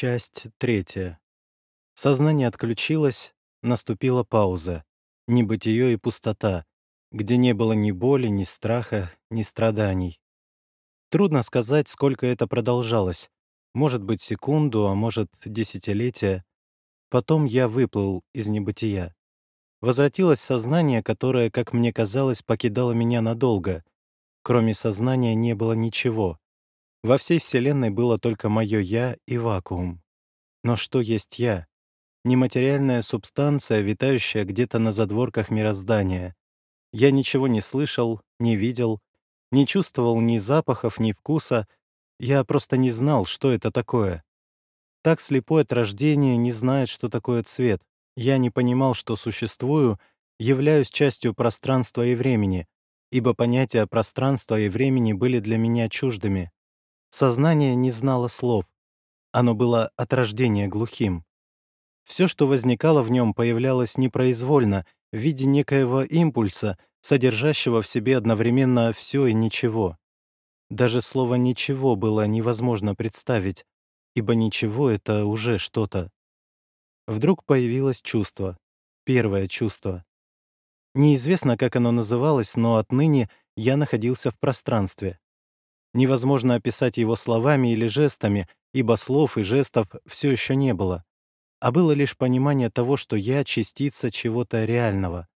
Часть третья. Сознание отключилось, наступила пауза, небытие и пустота, где не было ни боли, ни страха, ни страданий. Трудно сказать, сколько это продолжалось. Может быть, секунду, а может, десятилетия. Потом я выплыл из небытия. Возвратилось сознание, которое, как мне казалось, покидало меня надолго. Кроме сознания не было ничего. Во всей Вселенной было только мое «я» и вакуум. Но что есть «я»? Нематериальная субстанция, витающая где-то на задворках мироздания. Я ничего не слышал, не видел, не чувствовал ни запахов, ни вкуса. Я просто не знал, что это такое. Так слепой от рождения не знает, что такое цвет. Я не понимал, что существую, являюсь частью пространства и времени, ибо понятия пространства и времени были для меня чуждыми. Сознание не знало слов. Оно было от рождения глухим. Все, что возникало в нем, появлялось непроизвольно, в виде некоего импульса, содержащего в себе одновременно все и ничего. Даже слово «ничего» было невозможно представить, ибо ничего — это уже что-то. Вдруг появилось чувство, первое чувство. Неизвестно, как оно называлось, но отныне я находился в пространстве. Невозможно описать его словами или жестами, ибо слов и жестов все еще не было, а было лишь понимание того, что я — частица чего-то реального.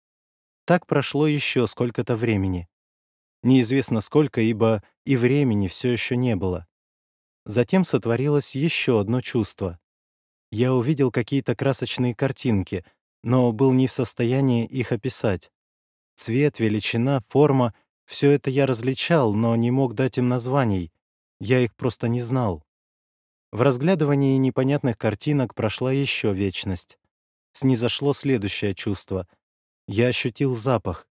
Так прошло еще сколько-то времени. Неизвестно сколько, ибо и времени все еще не было. Затем сотворилось еще одно чувство. Я увидел какие-то красочные картинки, но был не в состоянии их описать. Цвет, величина, форма все это я различал, но не мог дать им названий. Я их просто не знал. В разглядывании непонятных картинок прошла еще вечность. Снизошло следующее чувство. Я ощутил запах.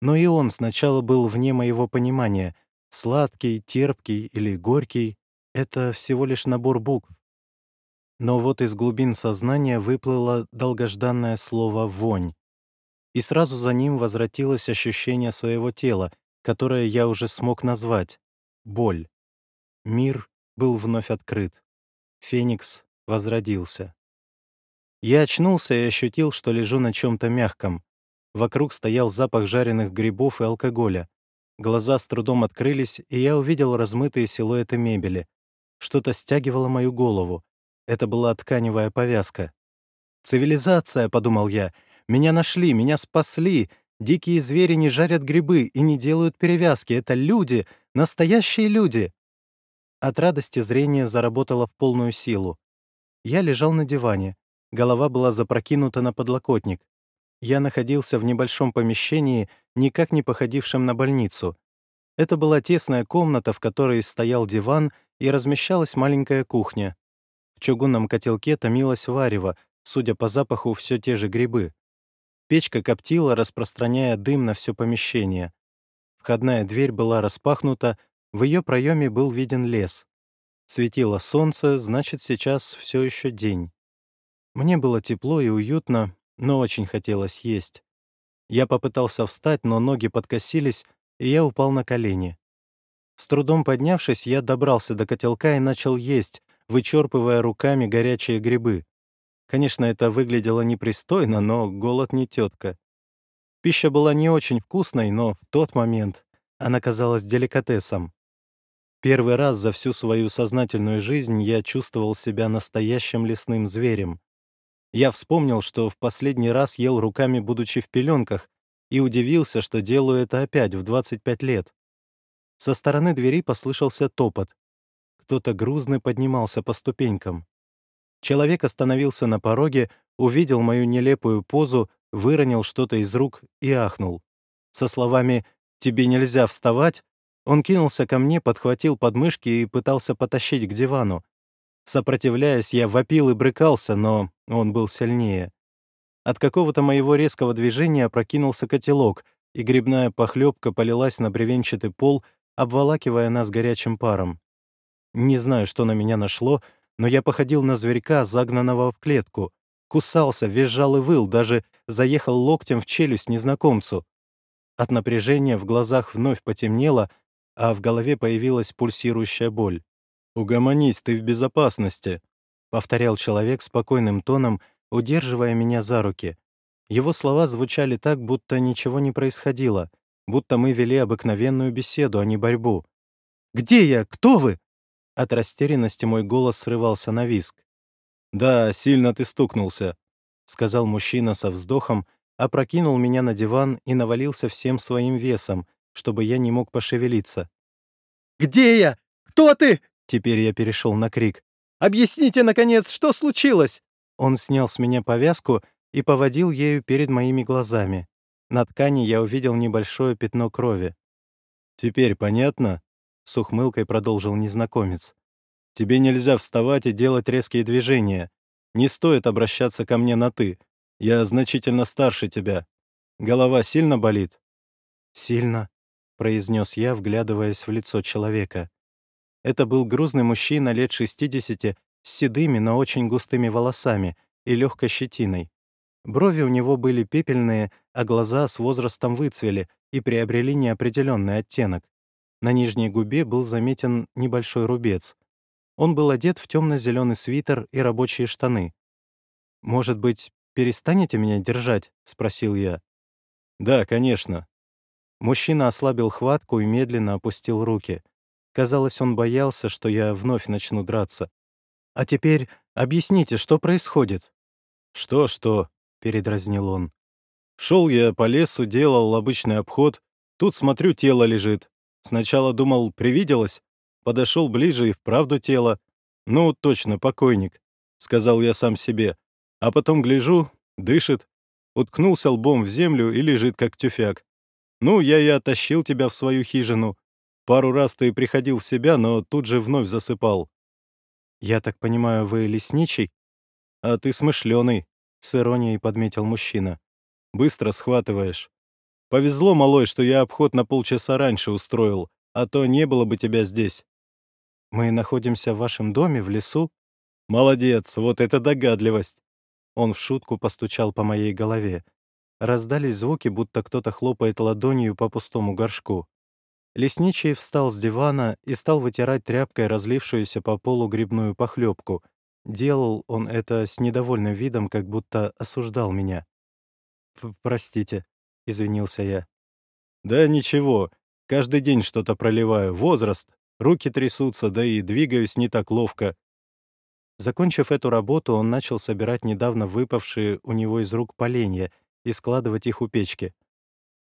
Но и он сначала был вне моего понимания. Сладкий, терпкий или горький — это всего лишь набор букв. Но вот из глубин сознания выплыло долгожданное слово «вонь». И сразу за ним возвратилось ощущение своего тела, которое я уже смог назвать — боль. Мир был вновь открыт. Феникс возродился. Я очнулся и ощутил, что лежу на чем-то мягком. Вокруг стоял запах жареных грибов и алкоголя. Глаза с трудом открылись, и я увидел размытые силуэты мебели. Что-то стягивало мою голову. Это была тканевая повязка. «Цивилизация», — подумал я, — «меня нашли, меня спасли, Дикие звери не жарят грибы и не делают перевязки. Это люди, настоящие люди. От радости зрение заработало в полную силу. Я лежал на диване. Голова была запрокинута на подлокотник. Я находился в небольшом помещении, никак не походившем на больницу. Это была тесная комната, в которой стоял диван и размещалась маленькая кухня. В чугунном котелке томилось варево, судя по запаху, все те же грибы. Печка коптила, распространяя дым на все помещение. Входная дверь была распахнута, в ее проеме был виден лес. Светило солнце, значит, сейчас все еще день. Мне было тепло и уютно, но очень хотелось есть. Я попытался встать, но ноги подкосились, и я упал на колени. С трудом поднявшись, я добрался до котелка и начал есть, вычерпывая руками горячие грибы. Конечно, это выглядело непристойно, но голод не тетка. Пища была не очень вкусной, но в тот момент она казалась деликатесом. Первый раз за всю свою сознательную жизнь я чувствовал себя настоящим лесным зверем. Я вспомнил, что в последний раз ел руками, будучи в пеленках, и удивился, что делаю это опять в 25 лет. Со стороны двери послышался топот. Кто-то грузный поднимался по ступенькам. Человек остановился на пороге, увидел мою нелепую позу, выронил что-то из рук и ахнул. Со словами «Тебе нельзя вставать», он кинулся ко мне, подхватил подмышки и пытался потащить к дивану. Сопротивляясь, я вопил и брыкался, но он был сильнее. От какого-то моего резкого движения опрокинулся котелок, и грибная похлебка полилась на бревенчатый пол, обволакивая нас горячим паром. Не знаю, что на меня нашло, но я походил на зверька, загнанного в клетку. Кусался, визжал и выл, даже заехал локтем в челюсть незнакомцу. От напряжения в глазах вновь потемнело, а в голове появилась пульсирующая боль. «Угомонись, ты в безопасности!» — повторял человек спокойным тоном, удерживая меня за руки. Его слова звучали так, будто ничего не происходило, будто мы вели обыкновенную беседу, а не борьбу. «Где я? Кто вы?» От растерянности мой голос срывался на виск. «Да, сильно ты стукнулся», — сказал мужчина со вздохом, опрокинул меня на диван и навалился всем своим весом, чтобы я не мог пошевелиться. «Где я? Кто ты?» Теперь я перешел на крик. «Объясните, наконец, что случилось?» Он снял с меня повязку и поводил ею перед моими глазами. На ткани я увидел небольшое пятно крови. «Теперь понятно?» — с ухмылкой продолжил незнакомец. «Тебе нельзя вставать и делать резкие движения. Не стоит обращаться ко мне на «ты». Я значительно старше тебя. Голова сильно болит?» «Сильно», — произнес я, вглядываясь в лицо человека. Это был грузный мужчина лет 60 с седыми, но очень густыми волосами и легкой щетиной. Брови у него были пепельные, а глаза с возрастом выцвели и приобрели неопределенный оттенок. На нижней губе был заметен небольшой рубец. Он был одет в темно-зеленый свитер и рабочие штаны. «Может быть, перестанете меня держать?» — спросил я. «Да, конечно». Мужчина ослабил хватку и медленно опустил руки. Казалось, он боялся, что я вновь начну драться. «А теперь объясните, что происходит?» «Что-что?» — передразнил он. Шел я по лесу, делал обычный обход. Тут, смотрю, тело лежит. Сначала думал, привиделось. Подошел ближе и вправду тело. Ну, точно, покойник, — сказал я сам себе. А потом гляжу, дышит. Уткнулся лбом в землю и лежит, как тюфяк. Ну, я и оттащил тебя в свою хижину. Пару раз ты приходил в себя, но тут же вновь засыпал. «Я так понимаю, вы лесничий?» «А ты смышленый», — с иронией подметил мужчина. «Быстро схватываешь. Повезло, малой, что я обход на полчаса раньше устроил, а то не было бы тебя здесь». «Мы находимся в вашем доме, в лесу?» «Молодец, вот это догадливость!» Он в шутку постучал по моей голове. Раздались звуки, будто кто-то хлопает ладонью по пустому горшку. Лесничий встал с дивана и стал вытирать тряпкой разлившуюся по полу грибную похлебку. Делал он это с недовольным видом, как будто осуждал меня. «Простите», — извинился я. «Да ничего, каждый день что-то проливаю. Возраст, руки трясутся, да и двигаюсь не так ловко». Закончив эту работу, он начал собирать недавно выпавшие у него из рук поленья и складывать их у печки.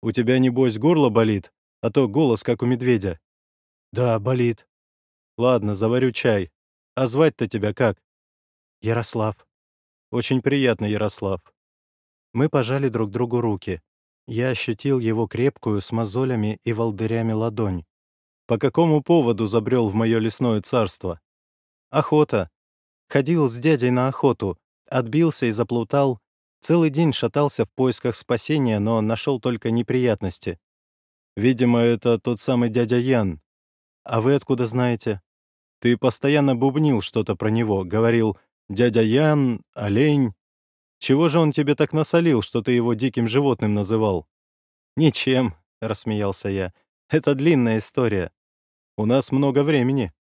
«У тебя, небось, горло болит?» а то голос как у медведя». «Да, болит». «Ладно, заварю чай. А звать-то тебя как?» «Ярослав». «Очень приятно, Ярослав». Мы пожали друг другу руки. Я ощутил его крепкую с мозолями и волдырями ладонь. «По какому поводу забрел в мое лесное царство?» «Охота. Ходил с дядей на охоту, отбился и заплутал. Целый день шатался в поисках спасения, но нашел только неприятности. Видимо, это тот самый дядя Ян. А вы откуда знаете? Ты постоянно бубнил что-то про него, говорил «дядя Ян», «олень». Чего же он тебе так насолил, что ты его диким животным называл? «Ничем», — рассмеялся я. «Это длинная история. У нас много времени».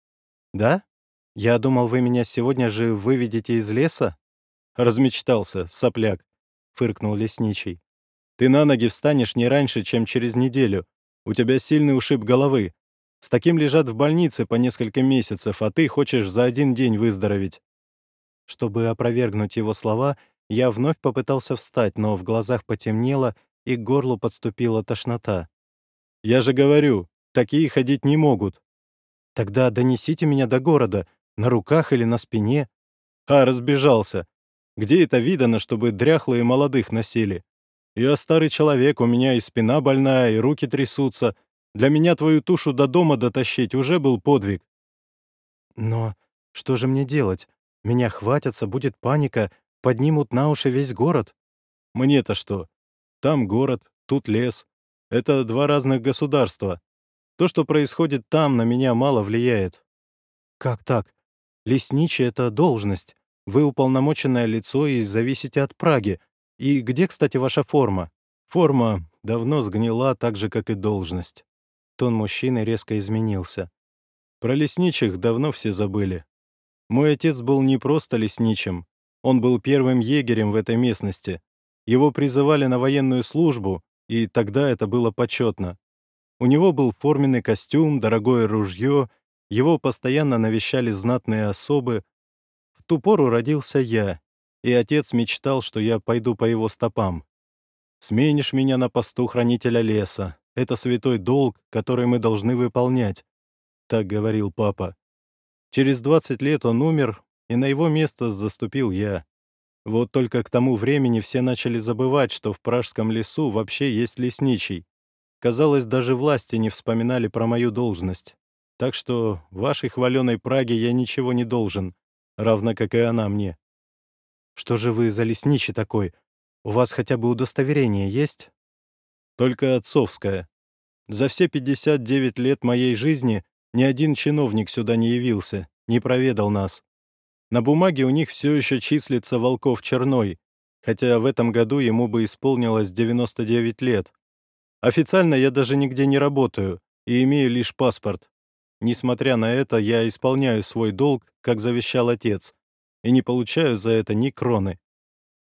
«Да? Я думал, вы меня сегодня же выведете из леса?» «Размечтался, сопляк», — фыркнул лесничий. «Ты на ноги встанешь не раньше, чем через неделю, у тебя сильный ушиб головы. С таким лежат в больнице по несколько месяцев, а ты хочешь за один день выздороветь». Чтобы опровергнуть его слова, я вновь попытался встать, но в глазах потемнело, и к горлу подступила тошнота. «Я же говорю, такие ходить не могут». «Тогда донесите меня до города, на руках или на спине». «А, разбежался. Где это видано, чтобы дряхлые молодых носили? Я старый человек, у меня и спина больная, и руки трясутся. Для меня твою тушу до дома дотащить уже был подвиг». «Но что же мне делать? Меня хватятся, будет паника, поднимут на уши весь город». «Мне-то что? Там город, тут лес. Это два разных государства. То, что происходит там, на меня мало влияет». «Как так? Лесничий — это должность. Вы уполномоченное лицо и зависите от Праги. И где, кстати, ваша форма? Форма давно сгнила, так же, как и должность. Тон мужчины резко изменился. Про лесничих давно все забыли. Мой отец был не просто лесничим, он был первым егерем в этой местности. Его призывали на военную службу, и тогда это было почетно. У него был форменный костюм, дорогое ружье, его постоянно навещали знатные особы. В ту пору родился я, и отец мечтал, что я пойду по его стопам. «Сменишь меня на посту хранителя леса. Это святой долг, который мы должны выполнять», — так говорил папа. Через 20 лет он умер, и на его место заступил я. Вот только к тому времени все начали забывать, что в Пражском лесу вообще есть лесничий. Казалось, даже власти не вспоминали про мою должность. Так что вашей хваленой Праге я ничего не должен, равно как и она мне. Что же вы за лесничий такой? У вас хотя бы удостоверение есть? Только отцовское. За все 59 лет моей жизни ни один чиновник сюда не явился, не проведал нас. На бумаге у них все еще числится Волков Черной, хотя в этом году ему бы исполнилось 99 лет. Официально я даже нигде не работаю и имею лишь паспорт. Несмотря на это, я исполняю свой долг, как завещал отец, и не получаю за это ни кроны.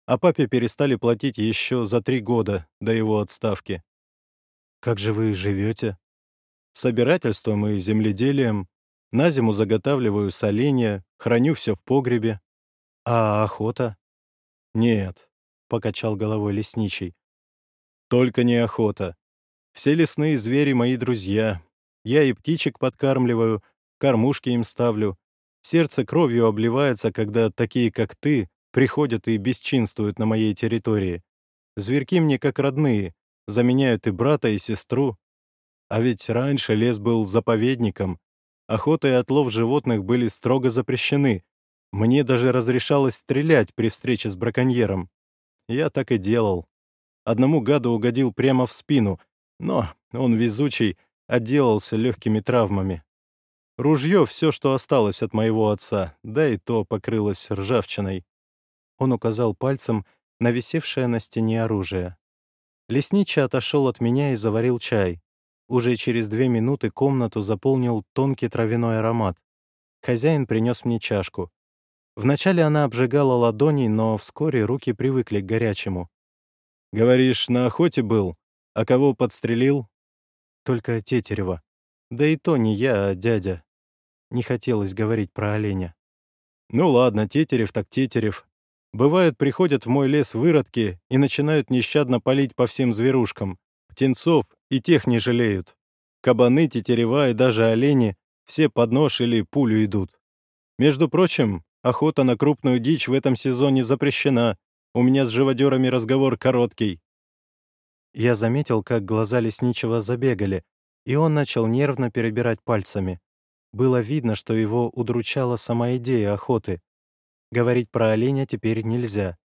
А папе перестали платить еще за три года до его отставки. Как же вы живете? Собирательством и земледелием. На зиму заготавливаю соленья, храню все в погребе. А охота? Нет, — покачал головой лесничий. Только не охота. Все лесные звери — мои друзья. Я и птичек подкармливаю, кормушки им ставлю. Сердце кровью обливается, когда такие, как ты, приходят и бесчинствуют на моей территории. Зверьки мне как родные, заменяют и брата, и сестру. А ведь раньше лес был заповедником. Охота и отлов животных были строго запрещены. Мне даже разрешалось стрелять при встрече с браконьером. Я так и делал. Одному гаду угодил прямо в спину, но он везучий, отделался легкими травмами. Ружье — все, что осталось от моего отца, да и то покрылось ржавчиной. Он указал пальцем на висевшее на стене оружие. Лесничий отошел от меня и заварил чай. Уже через две минуты комнату заполнил тонкий травяной аромат. Хозяин принес мне чашку. Вначале она обжигала ладони, но вскоре руки привыкли к горячему. «Говоришь, на охоте был? А кого подстрелил?» «Только Тетерева. Да и то не я, а дядя. Не хотелось говорить про оленя». «Ну ладно, Тетерев так Тетерев. Бывает, приходят в мой лес выродки и начинают нещадно палить по всем зверушкам. Птенцов и тех не жалеют. Кабаны, тетерева и даже олени все под нож или пулю идут. Между прочим, охота на крупную дичь в этом сезоне запрещена. У меня с живодерами разговор короткий. Я заметил, как глаза лесничего забегали, и он начал нервно перебирать пальцами. Было видно, что его удручала сама идея охоты. Говорить про оленя теперь нельзя.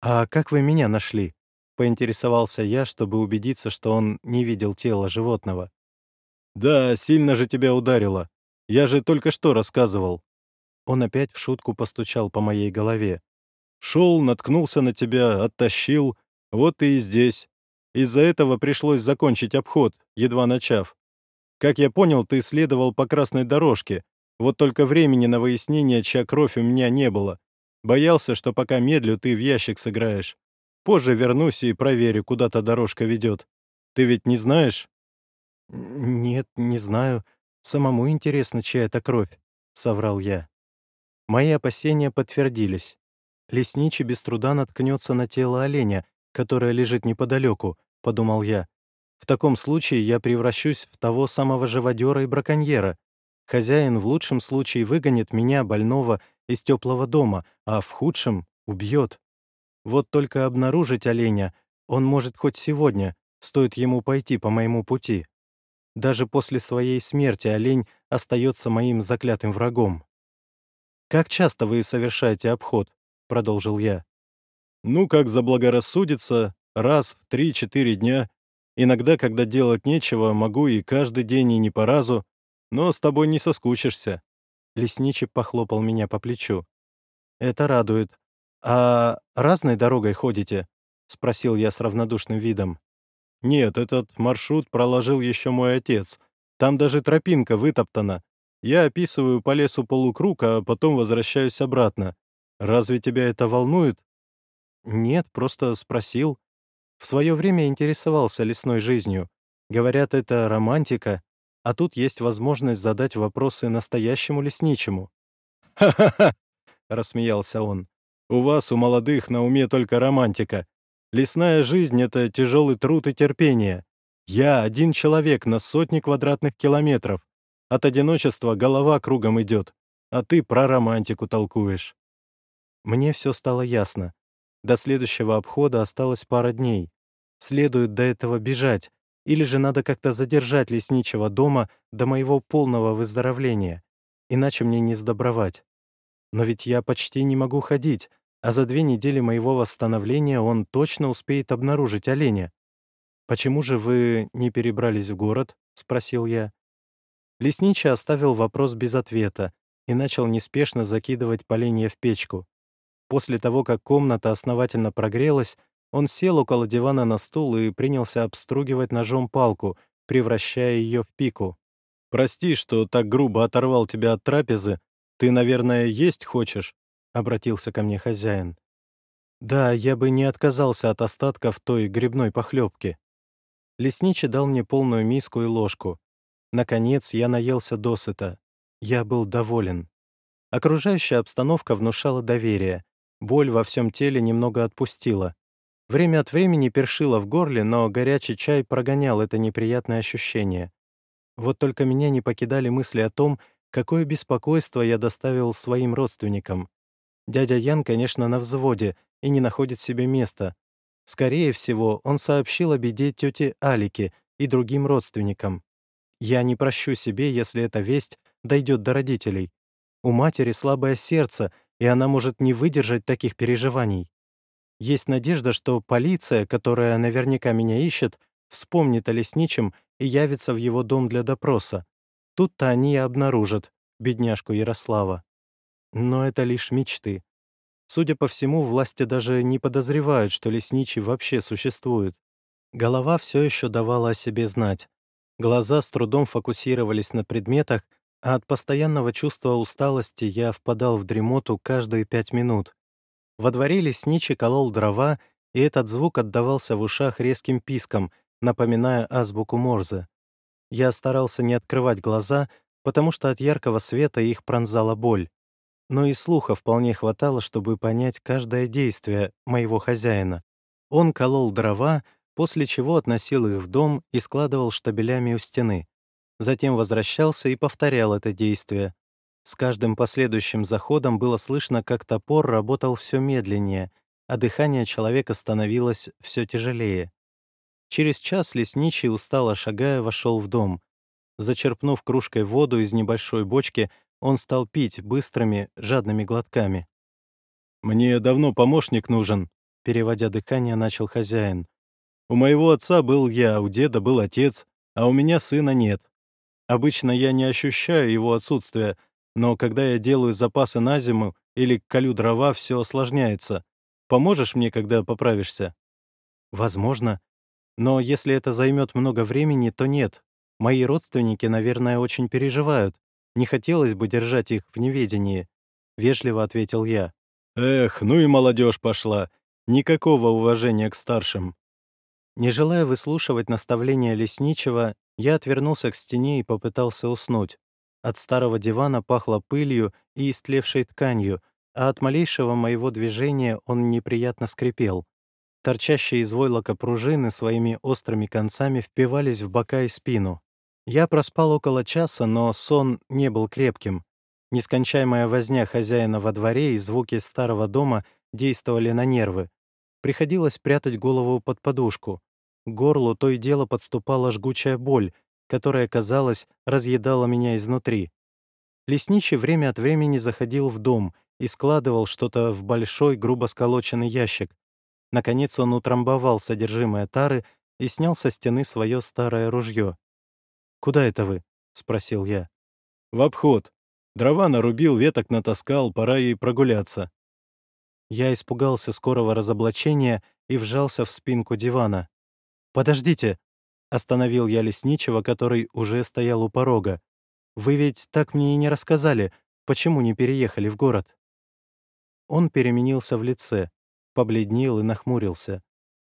«А как вы меня нашли?» — поинтересовался я, чтобы убедиться, что он не видел тела животного. «Да, сильно же тебя ударило. Я же только что рассказывал». Он опять в шутку постучал по моей голове. Шел, наткнулся на тебя, оттащил. Вот ты и здесь. Из-за этого пришлось закончить обход, едва начав. Как я понял, ты следовал по красной дорожке. Вот только времени на выяснение, чья кровь у меня не было. Боялся, что пока медлю, ты в ящик сыграешь. Позже вернусь и проверю, куда та дорожка ведет. Ты ведь не знаешь? Нет, не знаю. Самому интересно, чья это кровь, соврал я. Мои опасения подтвердились. Лесничий без труда наткнется на тело оленя, которое лежит неподалеку, подумал я. В таком случае я превращусь в того самого живодера и браконьера. Хозяин в лучшем случае выгонит меня, больного, из теплого дома, а в худшем — убьет. Вот только обнаружить оленя он может хоть сегодня, стоит ему пойти по моему пути. Даже после своей смерти олень остается моим заклятым врагом. «Как часто вы совершаете обход?» — продолжил я. «Ну, как заблагорассудится, раз в три-четыре дня. Иногда, когда делать нечего, могу и каждый день, и не по разу, но с тобой не соскучишься». Лесничий похлопал меня по плечу. «Это радует. А разной дорогой ходите?» — спросил я с равнодушным видом. «Нет, этот маршрут проложил еще мой отец. Там даже тропинка вытоптана. Я описываю по лесу полукруг, а потом возвращаюсь обратно. Разве тебя это волнует?» «Нет, просто спросил. В свое время интересовался лесной жизнью. Говорят, это романтика, а тут есть возможность задать вопросы настоящему лесничему». «Ха-ха-ха!» — рассмеялся он. «У вас, у молодых, на уме только романтика. Лесная жизнь — это тяжелый труд и терпение. Я один человек на сотни квадратных километров. От одиночества голова кругом идет, а ты про романтику толкуешь». Мне все стало ясно. До следующего обхода осталось пара дней. Следует до этого бежать, или же надо как-то задержать лесничего дома до моего полного выздоровления, иначе мне не сдобровать. Но ведь я почти не могу ходить, а за две недели моего восстановления он точно успеет обнаружить оленя. «Почему же вы не перебрались в город?» — спросил я. Лесничий оставил вопрос без ответа и начал неспешно закидывать поленья в печку. После того, как комната основательно прогрелась, он сел около дивана на стул и принялся обстругивать ножом палку, превращая ее в пику. «Прости, что так грубо оторвал тебя от трапезы. Ты, наверное, есть хочешь?» — обратился ко мне хозяин. «Да, я бы не отказался от остатков той грибной похлебки». Лесничий дал мне полную миску и ложку. Наконец, я наелся досыта. Я был доволен. Окружающая обстановка внушала доверие. Боль во всем теле немного отпустила. Время от времени першило в горле, но горячий чай прогонял это неприятное ощущение. Вот только меня не покидали мысли о том, какое беспокойство я доставил своим родственникам. Дядя Ян, конечно, на взводе и не находит себе места. Скорее всего, он сообщил о беде тете Алике и другим родственникам. Я не прощу себе, если эта весть дойдет до родителей. У матери слабое сердце, и она может не выдержать таких переживаний. Есть надежда, что полиция, которая наверняка меня ищет, вспомнит о лесничем и явится в его дом для допроса. Тут-то они и обнаружат бедняжку Ярослава. Но это лишь мечты. Судя по всему, власти даже не подозревают, что лесничий вообще существует. Голова все еще давала о себе знать. Глаза с трудом фокусировались на предметах, а от постоянного чувства усталости я впадал в дремоту каждые пять минут. Во дворе лесничий колол дрова, и этот звук отдавался в ушах резким писком, напоминая азбуку Морзе. Я старался не открывать глаза, потому что от яркого света их пронзала боль. Но и слуха вполне хватало, чтобы понять каждое действие моего хозяина. Он колол дрова, после чего относил их в дом и складывал штабелями у стены. Затем возвращался и повторял это действие. С каждым последующим заходом было слышно, как топор работал все медленнее, а дыхание человека становилось все тяжелее. Через час лесничий, устало шагая, вошел в дом. Зачерпнув кружкой воду из небольшой бочки, он стал пить быстрыми, жадными глотками. «Мне давно помощник нужен», — переводя дыхание, начал хозяин. У моего отца был я, у деда был отец, а у меня сына нет. Обычно я не ощущаю его отсутствия, но когда я делаю запасы на зиму или колю дрова, все осложняется. Поможешь мне, когда поправишься? Возможно. Но если это займет много времени, то нет. Мои родственники, наверное, очень переживают. Не хотелось бы держать их в неведении. Вежливо ответил я. Эх, ну и молодежь пошла. Никакого уважения к старшим. Не желая выслушивать наставления лесничего, я отвернулся к стене и попытался уснуть. От старого дивана пахло пылью и истлевшей тканью, а от малейшего моего движения он неприятно скрипел. Торчащие из войлока пружины своими острыми концами впивались в бока и спину. Я проспал около часа, но сон не был крепким. Нескончаемая возня хозяина во дворе и звуки старого дома действовали на нервы. Приходилось прятать голову под подушку. К горлу то и дело подступала жгучая боль, которая, казалось, разъедала меня изнутри. Лесничий время от времени заходил в дом и складывал что-то в большой, грубо сколоченный ящик. Наконец он утрамбовал содержимое тары и снял со стены свое старое ружье. «Куда это вы?» — спросил я. «В обход. Дрова нарубил, веток натаскал, пора ей прогуляться. Я испугался скорого разоблачения и вжался в спинку дивана. «Подождите!» — остановил я лесничего, который уже стоял у порога. Вы ведь так мне и не рассказали, почему не переехали в город?» Он переменился в лице, побледнел и нахмурился,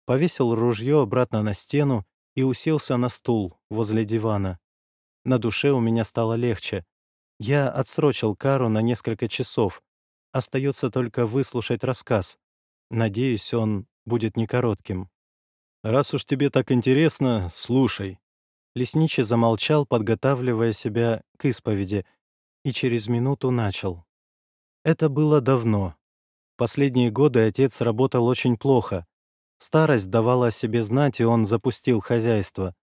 повесил ружье обратно на стену и уселся на стул возле дивана. На душе у меня стало легче. Я отсрочил кару на несколько часов. Остается только выслушать рассказ. Надеюсь, он будет не коротким. «Раз уж тебе так интересно, слушай». Лесничий замолчал, подготавливая себя к исповеди, и через минуту начал. Это было давно. Последние годы отец работал очень плохо. Старость давала о себе знать, и он запустил хозяйство.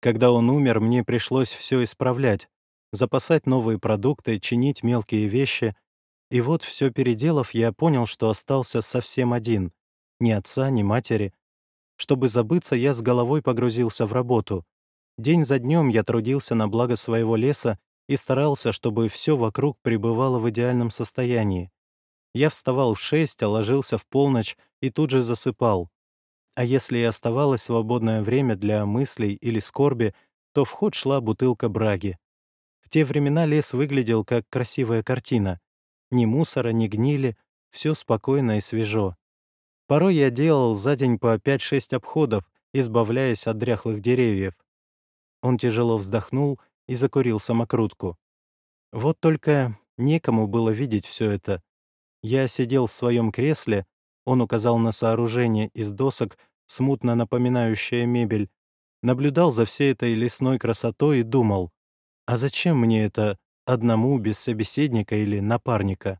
Когда он умер, мне пришлось все исправлять, запасать новые продукты, чинить мелкие вещи. И вот все переделав, я понял, что остался совсем один. Ни отца, ни матери. Чтобы забыться, я с головой погрузился в работу. День за днем я трудился на благо своего леса и старался, чтобы все вокруг пребывало в идеальном состоянии. Я вставал в шесть, а ложился в полночь и тут же засыпал. А если и оставалось свободное время для мыслей или скорби, то в ход шла бутылка браги. В те времена лес выглядел как красивая картина. Ни мусора, ни гнили, все спокойно и свежо. Порой я делал за день по 5-6 обходов, избавляясь от дряхлых деревьев. Он тяжело вздохнул и закурил самокрутку. Вот только некому было видеть все это. Я сидел в своем кресле, он указал на сооружение из досок, смутно напоминающее мебель, наблюдал за всей этой лесной красотой и думал, а зачем мне это одному без собеседника или напарника?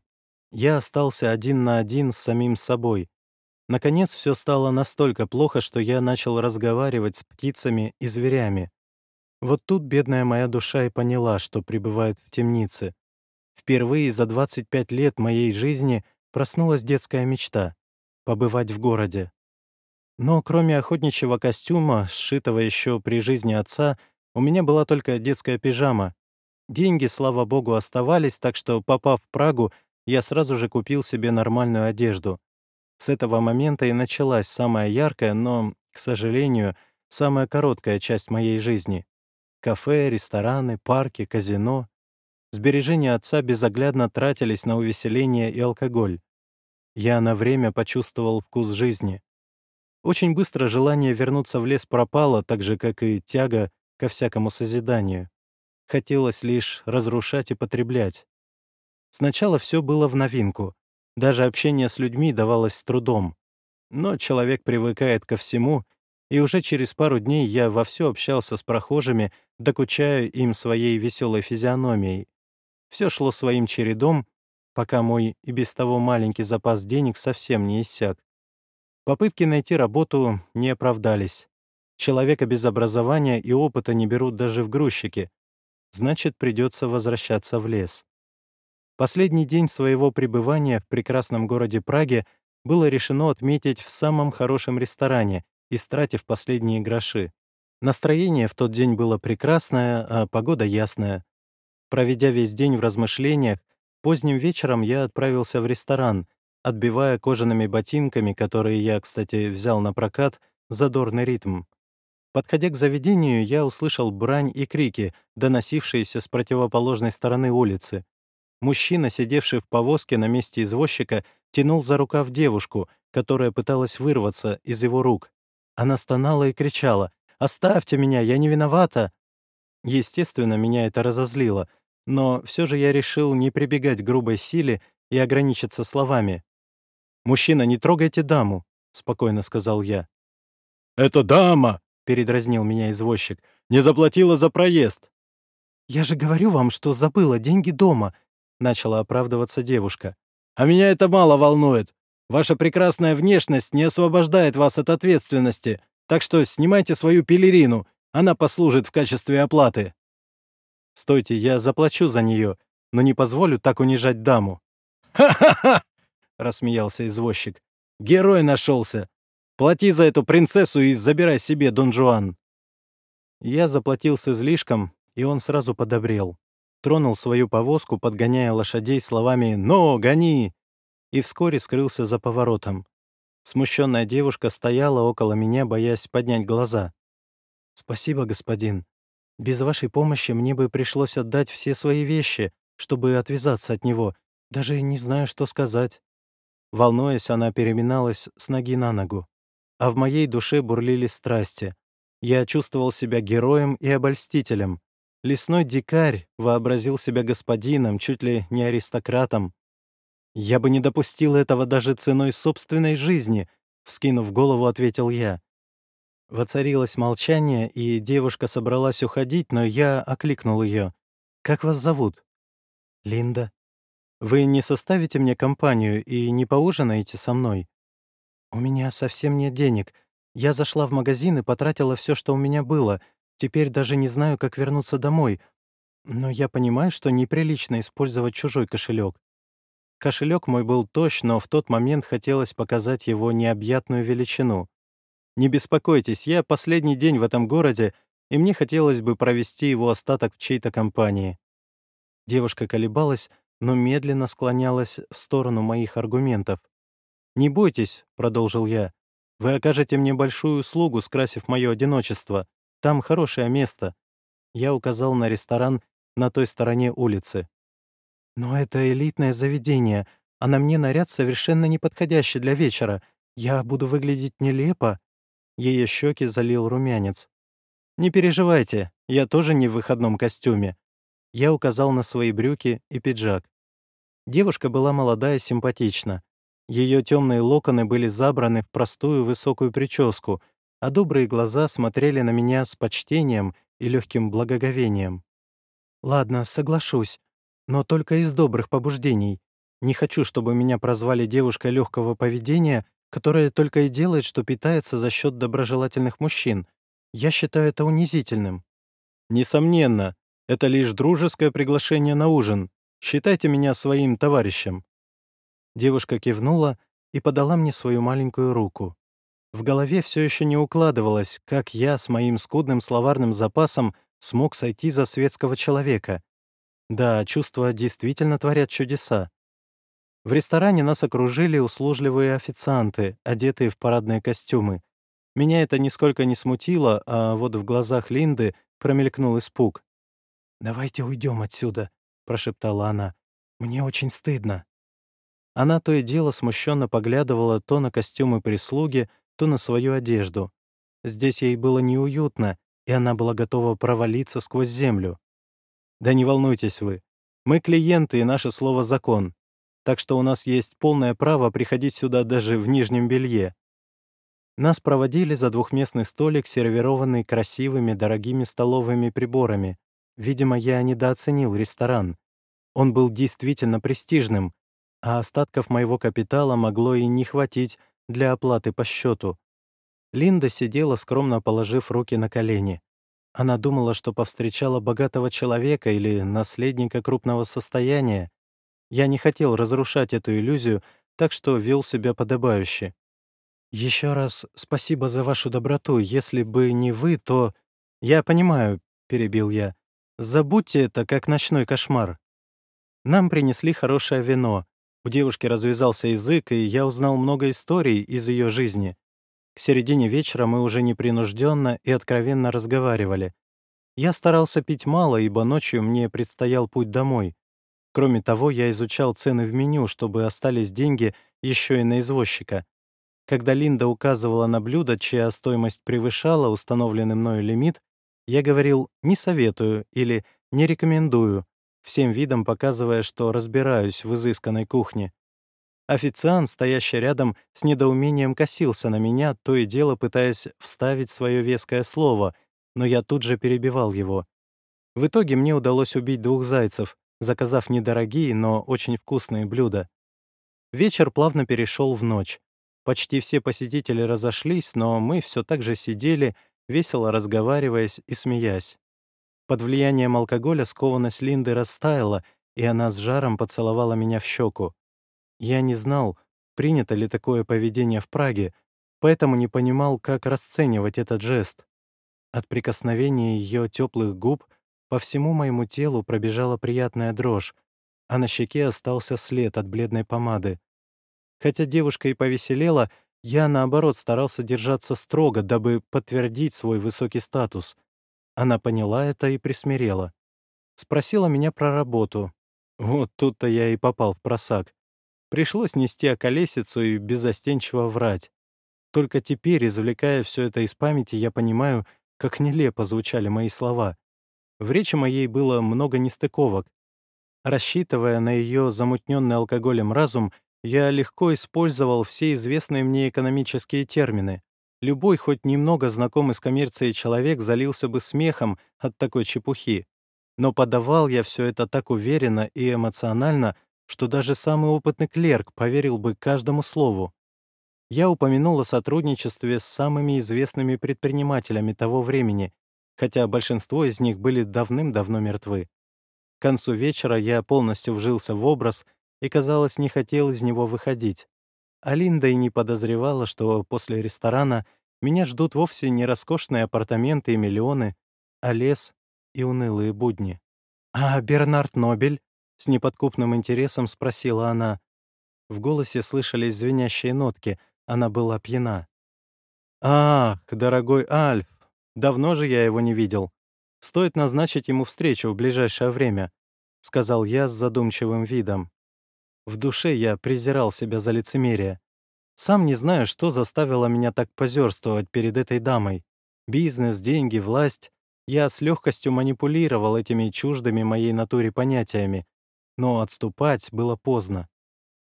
Я остался один на один с самим собой. Наконец все стало настолько плохо, что я начал разговаривать с птицами и зверями. Вот тут бедная моя душа и поняла, что пребывает в темнице. Впервые за 25 лет моей жизни проснулась детская мечта побывать в городе. Но кроме охотничьего костюма, сшитого еще при жизни отца, у меня была только детская пижама. Деньги, слава богу, оставались, так что, попав в Прагу, я сразу же купил себе нормальную одежду. С этого момента и началась самая яркая, но, к сожалению, самая короткая часть моей жизни. Кафе, рестораны, парки, казино. Сбережения отца безоглядно тратились на увеселение и алкоголь. Я на время почувствовал вкус жизни. Очень быстро желание вернуться в лес пропало, так же, как и тяга ко всякому созиданию. Хотелось лишь разрушать и потреблять. Сначала все было в новинку. Даже общение с людьми давалось с трудом. Но человек привыкает ко всему, и уже через пару дней я вовсю общался с прохожими, докучая им своей веселой физиономией. Все шло своим чередом, пока мой и без того маленький запас денег совсем не иссяк. Попытки найти работу не оправдались. Человека без образования и опыта не берут даже в грузчики. Значит, придется возвращаться в лес. Последний день своего пребывания в прекрасном городе Праге было решено отметить в самом хорошем ресторане, истратив последние гроши. Настроение в тот день было прекрасное, а погода ясная. Проведя весь день в размышлениях, Поздним вечером я отправился в ресторан, отбивая кожаными ботинками, которые я, кстати, взял на прокат, задорный ритм. Подходя к заведению, я услышал брань и крики, доносившиеся с противоположной стороны улицы. Мужчина, сидевший в повозке на месте извозчика, тянул за рукав девушку, которая пыталась вырваться из его рук. Она стонала и кричала «Оставьте меня, я не виновата!» Естественно, меня это разозлило — но все же я решил не прибегать к грубой силе и ограничиться словами. «Мужчина, не трогайте даму», — спокойно сказал я. «Это дама!» — передразнил меня извозчик. «Не заплатила за проезд!» «Я же говорю вам, что забыла деньги дома», — начала оправдываться девушка. «А меня это мало волнует. Ваша прекрасная внешность не освобождает вас от ответственности, так что снимайте свою пелерину, она послужит в качестве оплаты». «Стойте, я заплачу за нее, но не позволю так унижать даму». «Ха-ха-ха!» — рассмеялся извозчик. «Герой нашелся! Плати за эту принцессу и забирай себе, Дон Жуан!» Я заплатил с излишком, и он сразу подобрел. Тронул свою повозку, подгоняя лошадей словами «Но, гони!» и вскоре скрылся за поворотом. Смущенная девушка стояла около меня, боясь поднять глаза. «Спасибо, господин», Без вашей помощи мне бы пришлось отдать все свои вещи, чтобы отвязаться от него. Даже не знаю, что сказать». Волнуясь, она переминалась с ноги на ногу. А в моей душе бурлили страсти. Я чувствовал себя героем и обольстителем. Лесной дикарь вообразил себя господином, чуть ли не аристократом. «Я бы не допустил этого даже ценой собственной жизни», — вскинув голову, ответил я. Воцарилось молчание, и девушка собралась уходить, но я окликнул ее. «Как вас зовут?» «Линда». «Вы не составите мне компанию и не поужинаете со мной?» «У меня совсем нет денег. Я зашла в магазин и потратила все, что у меня было. Теперь даже не знаю, как вернуться домой. Но я понимаю, что неприлично использовать чужой кошелек. Кошелек мой был тощ, но в тот момент хотелось показать его необъятную величину. Не беспокойтесь, я последний день в этом городе, и мне хотелось бы провести его остаток в чьей-то компании. Девушка колебалась, но медленно склонялась в сторону моих аргументов. «Не бойтесь», — продолжил я, — «вы окажете мне большую услугу, скрасив мое одиночество. Там хорошее место». Я указал на ресторан на той стороне улицы. «Но это элитное заведение, а на мне наряд совершенно неподходящий для вечера. Я буду выглядеть нелепо». Ее щеки залил румянец. «Не переживайте, я тоже не в выходном костюме». Я указал на свои брюки и пиджак. Девушка была молодая и симпатична. Ее темные локоны были забраны в простую высокую прическу, а добрые глаза смотрели на меня с почтением и легким благоговением. «Ладно, соглашусь, но только из добрых побуждений. Не хочу, чтобы меня прозвали девушкой легкого поведения которая только и делает, что питается за счет доброжелательных мужчин. Я считаю это унизительным». «Несомненно, это лишь дружеское приглашение на ужин. Считайте меня своим товарищем». Девушка кивнула и подала мне свою маленькую руку. В голове все еще не укладывалось, как я с моим скудным словарным запасом смог сойти за светского человека. Да, чувства действительно творят чудеса. В ресторане нас окружили услужливые официанты, одетые в парадные костюмы. Меня это нисколько не смутило, а вот в глазах Линды промелькнул испуг. «Давайте уйдем отсюда», — прошептала она. «Мне очень стыдно». Она то и дело смущенно поглядывала то на костюмы прислуги, то на свою одежду. Здесь ей было неуютно, и она была готова провалиться сквозь землю. «Да не волнуйтесь вы. Мы клиенты, и наше слово — закон так что у нас есть полное право приходить сюда даже в нижнем белье. Нас проводили за двухместный столик, сервированный красивыми, дорогими столовыми приборами. Видимо, я недооценил ресторан. Он был действительно престижным, а остатков моего капитала могло и не хватить для оплаты по счету. Линда сидела, скромно положив руки на колени. Она думала, что повстречала богатого человека или наследника крупного состояния, я не хотел разрушать эту иллюзию, так что вел себя подобающе. Еще раз спасибо за вашу доброту. Если бы не вы, то... Я понимаю, — перебил я. Забудьте это, как ночной кошмар. Нам принесли хорошее вино. У девушки развязался язык, и я узнал много историй из ее жизни. К середине вечера мы уже непринужденно и откровенно разговаривали. Я старался пить мало, ибо ночью мне предстоял путь домой. Кроме того, я изучал цены в меню, чтобы остались деньги еще и на извозчика. Когда Линда указывала на блюдо, чья стоимость превышала установленный мною лимит, я говорил «не советую» или «не рекомендую», всем видом показывая, что разбираюсь в изысканной кухне. Официант, стоящий рядом, с недоумением косился на меня, то и дело пытаясь вставить свое веское слово, но я тут же перебивал его. В итоге мне удалось убить двух зайцев, заказав недорогие, но очень вкусные блюда. Вечер плавно перешел в ночь. Почти все посетители разошлись, но мы все так же сидели, весело разговариваясь и смеясь. Под влиянием алкоголя скованность Линды растаяла, и она с жаром поцеловала меня в щеку. Я не знал, принято ли такое поведение в Праге, поэтому не понимал, как расценивать этот жест. От прикосновения ее теплых губ по всему моему телу пробежала приятная дрожь, а на щеке остался след от бледной помады. Хотя девушка и повеселела, я, наоборот, старался держаться строго, дабы подтвердить свой высокий статус. Она поняла это и присмирела. Спросила меня про работу. Вот тут-то я и попал в просак. Пришлось нести околесицу и безостенчиво врать. Только теперь, извлекая все это из памяти, я понимаю, как нелепо звучали мои слова. В речи моей было много нестыковок. Рассчитывая на ее замутненный алкоголем разум, я легко использовал все известные мне экономические термины. Любой, хоть немного знакомый с коммерцией человек, залился бы смехом от такой чепухи. Но подавал я все это так уверенно и эмоционально, что даже самый опытный клерк поверил бы каждому слову. Я упомянул о сотрудничестве с самыми известными предпринимателями того времени, хотя большинство из них были давным-давно мертвы. К концу вечера я полностью вжился в образ и, казалось, не хотел из него выходить. А Линда и не подозревала, что после ресторана меня ждут вовсе не роскошные апартаменты и миллионы, а лес и унылые будни. «А Бернард Нобель?» — с неподкупным интересом спросила она. В голосе слышались звенящие нотки, она была пьяна. «Ах, дорогой Альф, давно же я его не видел. Стоит назначить ему встречу в ближайшее время», — сказал я с задумчивым видом. В душе я презирал себя за лицемерие. Сам не знаю, что заставило меня так позерствовать перед этой дамой. Бизнес, деньги, власть. Я с легкостью манипулировал этими чуждыми моей натуре понятиями. Но отступать было поздно.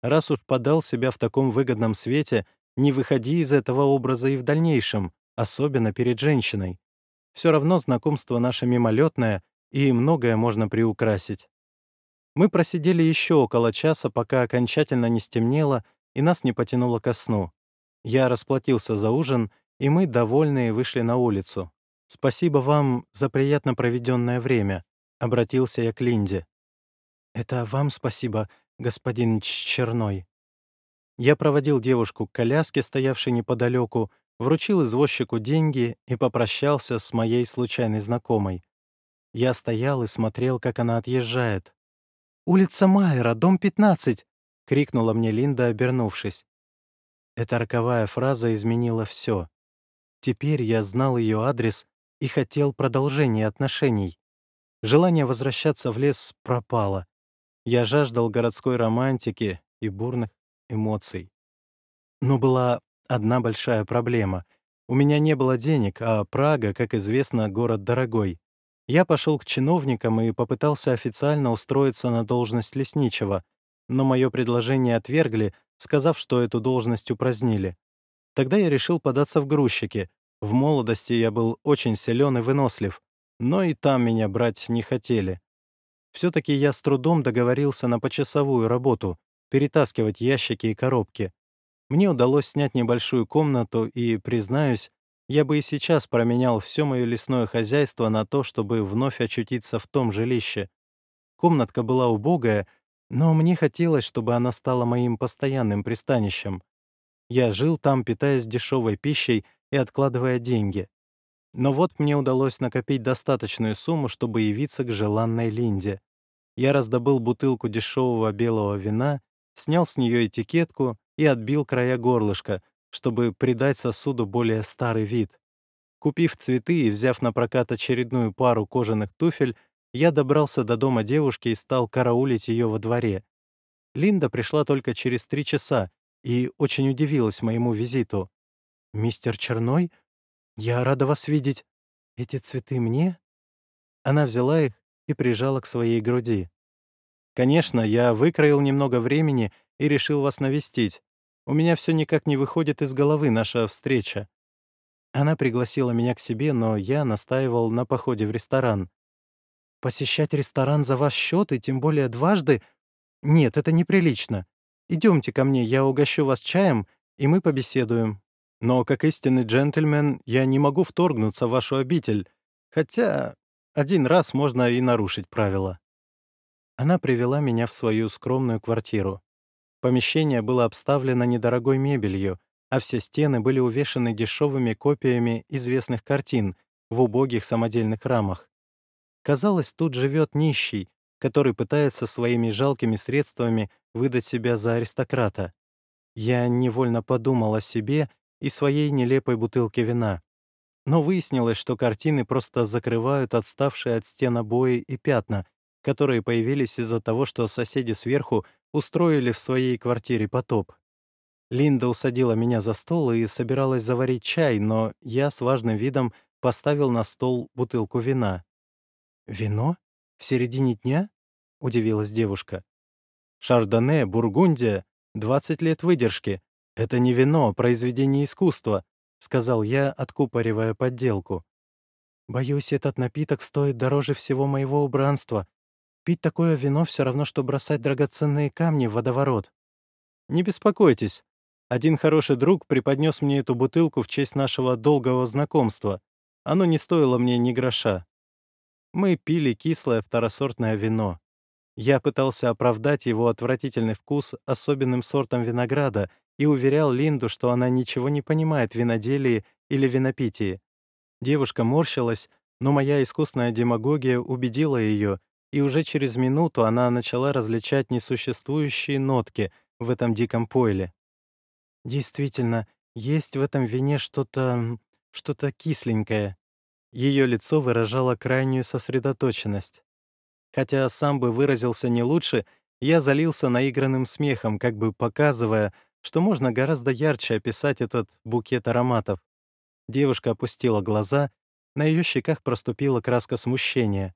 Раз уж подал себя в таком выгодном свете, не выходи из этого образа и в дальнейшем, особенно перед женщиной. Все равно знакомство наше мимолетное, и многое можно приукрасить. Мы просидели еще около часа, пока окончательно не стемнело и нас не потянуло ко сну. Я расплатился за ужин, и мы, довольные, вышли на улицу. «Спасибо вам за приятно проведенное время», — обратился я к Линде. «Это вам спасибо, господин Черной». Я проводил девушку к коляске, стоявшей неподалеку, вручил извозчику деньги и попрощался с моей случайной знакомой. Я стоял и смотрел, как она отъезжает. «Улица Майера, дом 15!» — крикнула мне Линда, обернувшись. Эта роковая фраза изменила все. Теперь я знал ее адрес и хотел продолжения отношений. Желание возвращаться в лес пропало. Я жаждал городской романтики и бурных эмоций. Но была одна большая проблема. У меня не было денег, а Прага, как известно, город дорогой. Я пошел к чиновникам и попытался официально устроиться на должность лесничего, но мое предложение отвергли, сказав, что эту должность упразднили. Тогда я решил податься в грузчики. В молодости я был очень силен и вынослив, но и там меня брать не хотели. Все-таки я с трудом договорился на почасовую работу, перетаскивать ящики и коробки. Мне удалось снять небольшую комнату, и, признаюсь, я бы и сейчас променял все мое лесное хозяйство на то, чтобы вновь очутиться в том жилище. Комнатка была убогая, но мне хотелось, чтобы она стала моим постоянным пристанищем. Я жил там, питаясь дешевой пищей и откладывая деньги. Но вот мне удалось накопить достаточную сумму, чтобы явиться к желанной Линде. Я раздобыл бутылку дешевого белого вина, снял с нее этикетку и отбил края горлышка, чтобы придать сосуду более старый вид. Купив цветы и взяв на прокат очередную пару кожаных туфель, я добрался до дома девушки и стал караулить ее во дворе. Линда пришла только через три часа и очень удивилась моему визиту. «Мистер Черной? Я рада вас видеть. Эти цветы мне?» Она взяла их и прижала к своей груди. «Конечно, я выкроил немного времени и решил вас навестить. У меня все никак не выходит из головы наша встреча. Она пригласила меня к себе, но я настаивал на походе в ресторан. Посещать ресторан за ваш счет и тем более дважды? Нет, это неприлично. Идемте ко мне, я угощу вас чаем, и мы побеседуем. Но, как истинный джентльмен, я не могу вторгнуться в вашу обитель, хотя один раз можно и нарушить правила. Она привела меня в свою скромную квартиру. Помещение было обставлено недорогой мебелью, а все стены были увешаны дешевыми копиями известных картин в убогих самодельных рамах. Казалось, тут живет нищий, который пытается своими жалкими средствами выдать себя за аристократа. Я невольно подумал о себе и своей нелепой бутылке вина. Но выяснилось, что картины просто закрывают отставшие от стен обои и пятна, которые появились из-за того, что соседи сверху устроили в своей квартире потоп. Линда усадила меня за стол и собиралась заварить чай, но я с важным видом поставил на стол бутылку вина. «Вино? В середине дня?» — удивилась девушка. «Шардоне, Бургундия, 20 лет выдержки. Это не вино, а произведение искусства», — сказал я, откупоривая подделку. «Боюсь, этот напиток стоит дороже всего моего убранства. Пить такое вино все равно, что бросать драгоценные камни в водоворот». «Не беспокойтесь. Один хороший друг преподнес мне эту бутылку в честь нашего долгого знакомства. Оно не стоило мне ни гроша. Мы пили кислое второсортное вино. Я пытался оправдать его отвратительный вкус особенным сортом винограда и уверял Линду, что она ничего не понимает в виноделии или винопитии. Девушка морщилась, но моя искусная демагогия убедила ее, и уже через минуту она начала различать несуществующие нотки в этом диком пойле. «Действительно, есть в этом вине что-то... что-то кисленькое». Ее лицо выражало крайнюю сосредоточенность. Хотя сам бы выразился не лучше, я залился наигранным смехом, как бы показывая, что можно гораздо ярче описать этот букет ароматов. Девушка опустила глаза, на ее щеках проступила краска смущения.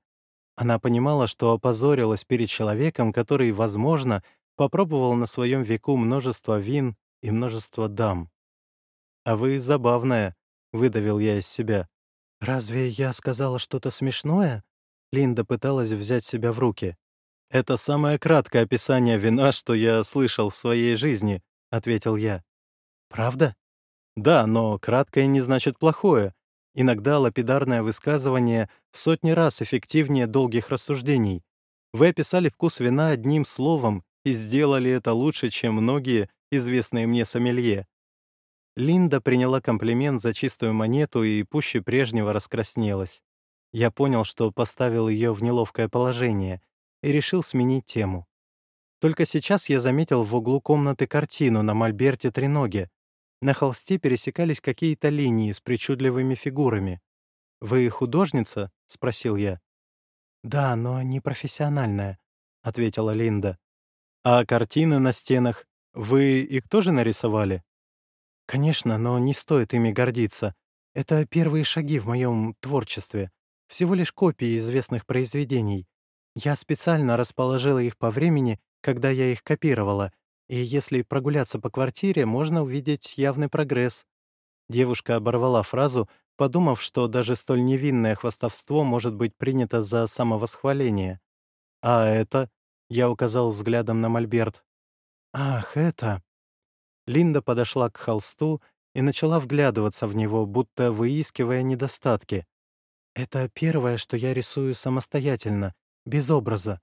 Она понимала, что опозорилась перед человеком, который, возможно, попробовал на своем веку множество вин и множество дам. «А вы забавная», — выдавил я из себя. «Разве я сказала что-то смешное?» Линда пыталась взять себя в руки. «Это самое краткое описание вина, что я слышал в своей жизни», — ответил я. «Правда?» «Да, но краткое не значит плохое. Иногда лапидарное высказывание в сотни раз эффективнее долгих рассуждений. Вы описали вкус вина одним словом и сделали это лучше, чем многие известные мне сомелье». Линда приняла комплимент за чистую монету и пуще прежнего раскраснелась. Я понял, что поставил ее в неловкое положение и решил сменить тему. Только сейчас я заметил в углу комнаты картину на мольберте треноге. На холсте пересекались какие-то линии с причудливыми фигурами. «Вы художница?» — спросил я. «Да, но не профессиональная», — ответила Линда. «А картины на стенах? Вы их тоже нарисовали?» «Конечно, но не стоит ими гордиться. Это первые шаги в моем творчестве. Всего лишь копии известных произведений. Я специально расположила их по времени, когда я их копировала, и если прогуляться по квартире, можно увидеть явный прогресс. Девушка оборвала фразу, подумав, что даже столь невинное хвастовство может быть принято за самовосхваление. «А это?» — я указал взглядом на мольберт. «Ах, это...» Линда подошла к холсту и начала вглядываться в него, будто выискивая недостатки. Это первое, что я рисую самостоятельно, без образа.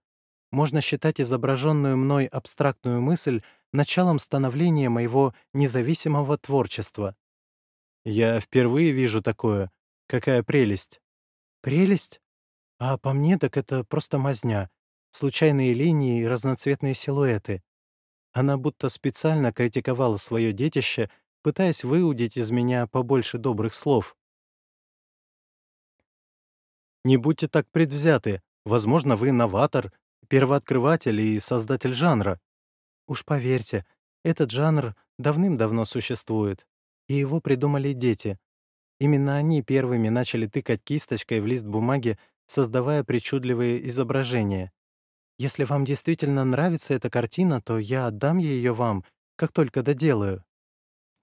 Можно считать изображенную мной абстрактную мысль началом становления моего независимого творчества. Я впервые вижу такое. Какая прелесть. Прелесть? А по мне так это просто мазня. Случайные линии и разноцветные силуэты. Она будто специально критиковала свое детище, пытаясь выудить из меня побольше добрых слов. Не будьте так предвзяты. Возможно, вы новатор, первооткрыватель и создатель жанра. Уж поверьте, этот жанр давным-давно существует, и его придумали дети. Именно они первыми начали тыкать кисточкой в лист бумаги, создавая причудливые изображения. Если вам действительно нравится эта картина, то я отдам ее вам, как только доделаю.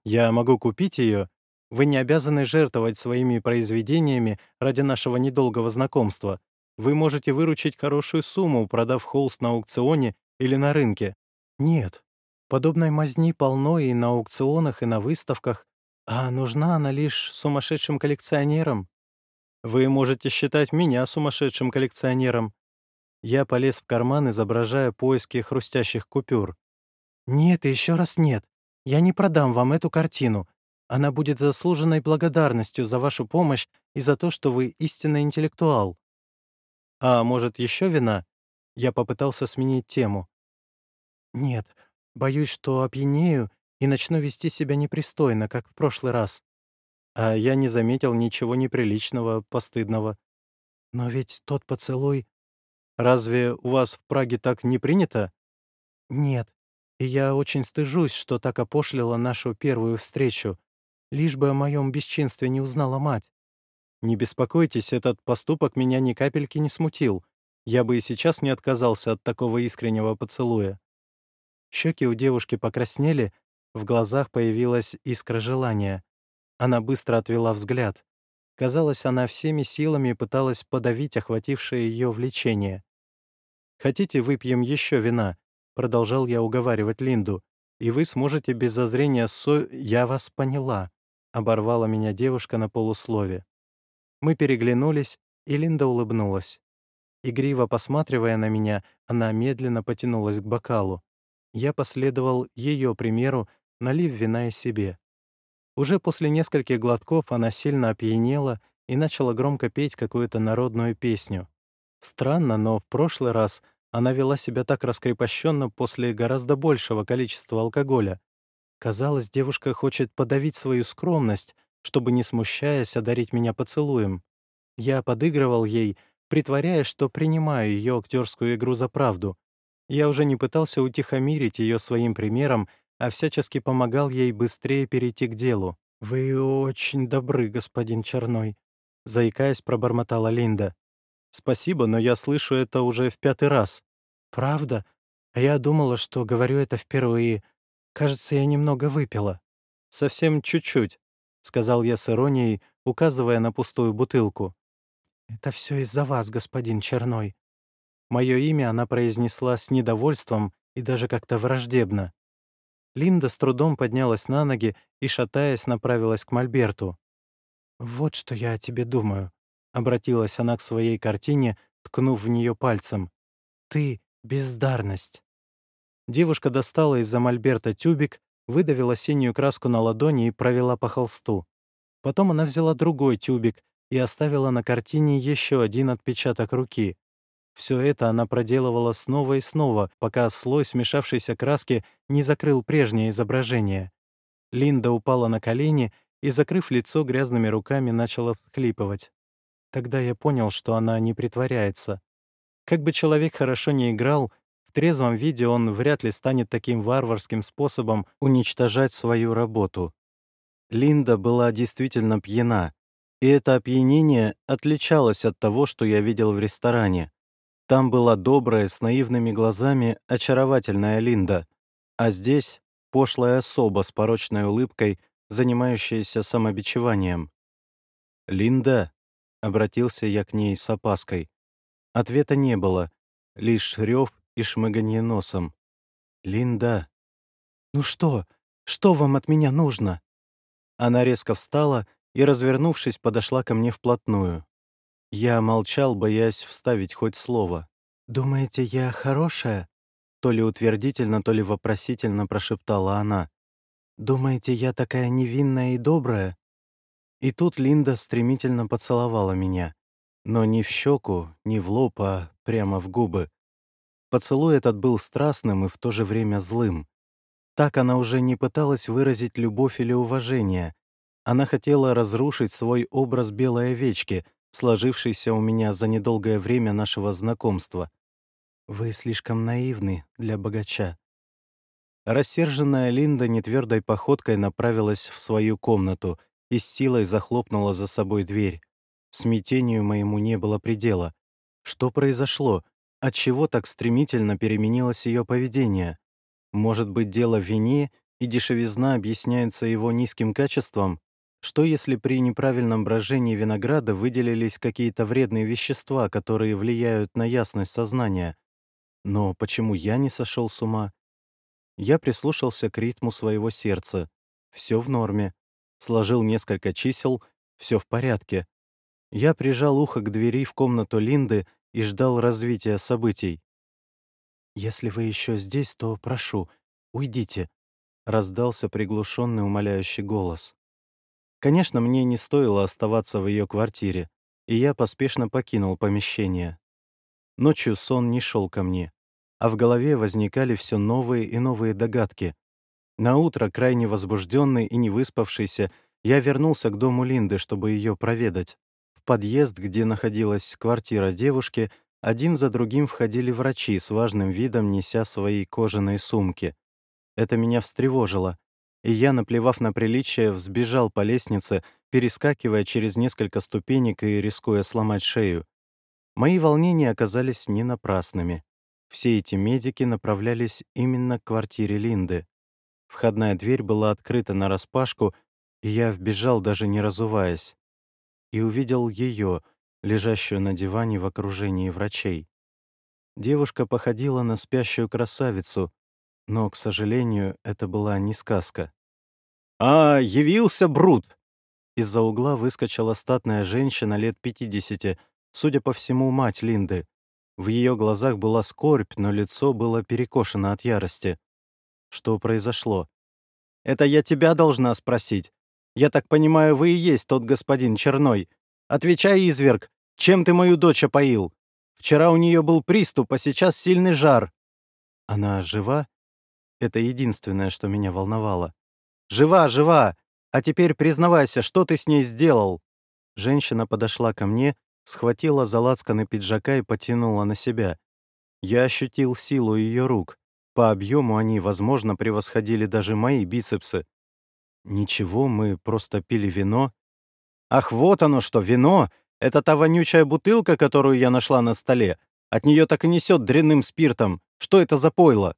Я могу купить ее вы не обязаны жертвовать своими произведениями ради нашего недолгого знакомства. Вы можете выручить хорошую сумму, продав холст на аукционе или на рынке. Нет, подобной мазни полно и на аукционах, и на выставках, а нужна она лишь сумасшедшим коллекционерам. Вы можете считать меня сумасшедшим коллекционером. Я полез в карман, изображая поиски хрустящих купюр. Нет и еще раз нет. Я не продам вам эту картину. Она будет заслуженной благодарностью за вашу помощь и за то, что вы истинный интеллектуал. А может, еще вина? Я попытался сменить тему. Нет, боюсь, что опьянею и начну вести себя непристойно, как в прошлый раз. А я не заметил ничего неприличного, постыдного. Но ведь тот поцелуй... Разве у вас в Праге так не принято? Нет. И я очень стыжусь, что так опошлила нашу первую встречу, лишь бы о моем бесчинстве не узнала мать. Не беспокойтесь, этот поступок меня ни капельки не смутил. Я бы и сейчас не отказался от такого искреннего поцелуя. Щеки у девушки покраснели, в глазах появилась искра желания. Она быстро отвела взгляд. Казалось, она всеми силами пыталась подавить охватившее ее влечение. «Хотите, выпьем еще вина?» — продолжал я уговаривать Линду. «И вы сможете без зазрения со... Я вас поняла», — оборвала меня девушка на полуслове. Мы переглянулись, и Линда улыбнулась. Игриво посматривая на меня, она медленно потянулась к бокалу. Я последовал ее примеру, налив вина и себе. Уже после нескольких глотков она сильно опьянела и начала громко петь какую-то народную песню. Странно, но в прошлый раз она вела себя так раскрепощенно после гораздо большего количества алкоголя. Казалось, девушка хочет подавить свою скромность, чтобы, не смущаясь, одарить меня поцелуем. Я подыгрывал ей, притворяясь, что принимаю ее актерскую игру за правду. Я уже не пытался утихомирить ее своим примером, а всячески помогал ей быстрее перейти к делу. «Вы очень добры, господин Черной», — заикаясь, пробормотала Линда. «Спасибо, но я слышу это уже в пятый раз». «Правда? А я думала, что говорю это впервые. Кажется, я немного выпила». «Совсем чуть-чуть», — сказал я с иронией, указывая на пустую бутылку. «Это все из-за вас, господин Черной». Мое имя она произнесла с недовольством и даже как-то враждебно. Линда с трудом поднялась на ноги и, шатаясь, направилась к Мольберту. «Вот что я о тебе думаю», — обратилась она к своей картине, ткнув в нее пальцем. «Ты — бездарность». Девушка достала из-за Мольберта тюбик, выдавила синюю краску на ладони и провела по холсту. Потом она взяла другой тюбик и оставила на картине еще один отпечаток руки. Все это она проделывала снова и снова, пока слой смешавшейся краски не закрыл прежнее изображение. Линда упала на колени и, закрыв лицо грязными руками, начала всхлипывать. Тогда я понял, что она не притворяется. Как бы человек хорошо не играл, в трезвом виде он вряд ли станет таким варварским способом уничтожать свою работу. Линда была действительно пьяна, и это опьянение отличалось от того, что я видел в ресторане. Там была добрая, с наивными глазами, очаровательная Линда, а здесь — пошлая особа с порочной улыбкой, занимающаяся самобичеванием. «Линда?» — обратился я к ней с опаской. Ответа не было, лишь рев и шмыганье носом. «Линда!» «Ну что? Что вам от меня нужно?» Она резко встала и, развернувшись, подошла ко мне вплотную. Я молчал, боясь вставить хоть слово. «Думаете, я хорошая?» То ли утвердительно, то ли вопросительно прошептала она. «Думаете, я такая невинная и добрая?» И тут Линда стремительно поцеловала меня. Но не в щеку, не в лоб, а прямо в губы. Поцелуй этот был страстным и в то же время злым. Так она уже не пыталась выразить любовь или уважение. Она хотела разрушить свой образ белой овечки, сложившийся у меня за недолгое время нашего знакомства. «Вы слишком наивны для богача». Рассерженная Линда нетвердой походкой направилась в свою комнату и с силой захлопнула за собой дверь. Смятению моему не было предела. Что произошло? Отчего так стремительно переменилось ее поведение? Может быть, дело в вине, и дешевизна объясняется его низким качеством? Что если при неправильном брожении винограда выделились какие-то вредные вещества, которые влияют на ясность сознания? Но почему я не сошел с ума? Я прислушался к ритму своего сердца. Все в норме. Сложил несколько чисел, все в порядке. Я прижал ухо к двери в комнату Линды и ждал развития событий. «Если вы еще здесь, то прошу, уйдите», — раздался приглушенный умоляющий голос. Конечно, мне не стоило оставаться в ее квартире, и я поспешно покинул помещение. Ночью сон не шел ко мне, а в голове возникали все новые и новые догадки. На утро крайне возбужденный и не выспавшийся, Я вернулся к дому Линды, чтобы ее проведать. В подъезд, где находилась квартира девушки, один за другим входили врачи с важным видом, неся свои кожаные сумки. Это меня встревожило, и я, наплевав на приличие, взбежал по лестнице, перескакивая через несколько ступенек и рискуя сломать шею. Мои волнения оказались не напрасными. Все эти медики направлялись именно к квартире Линды. Входная дверь была открыта нараспашку, и я вбежал, даже не разуваясь. И увидел ее, лежащую на диване в окружении врачей. Девушка походила на спящую красавицу, но, к сожалению, это была не сказка. «А, явился Брут!» Из-за угла выскочила статная женщина лет 50, судя по всему, мать Линды. В ее глазах была скорбь, но лицо было перекошено от ярости. Что произошло? «Это я тебя должна спросить. Я так понимаю, вы и есть тот господин Черной. Отвечай, изверг, чем ты мою дочь опоил? Вчера у нее был приступ, а сейчас сильный жар». «Она жива?» Это единственное, что меня волновало. «Жива, жива! А теперь признавайся, что ты с ней сделал?» Женщина подошла ко мне, схватила за лацканы пиджака и потянула на себя. Я ощутил силу ее рук. По объему они, возможно, превосходили даже мои бицепсы. Ничего, мы просто пили вино. Ах, вот оно что, вино! Это та вонючая бутылка, которую я нашла на столе. От нее так и несет дрянным спиртом. Что это за пойло?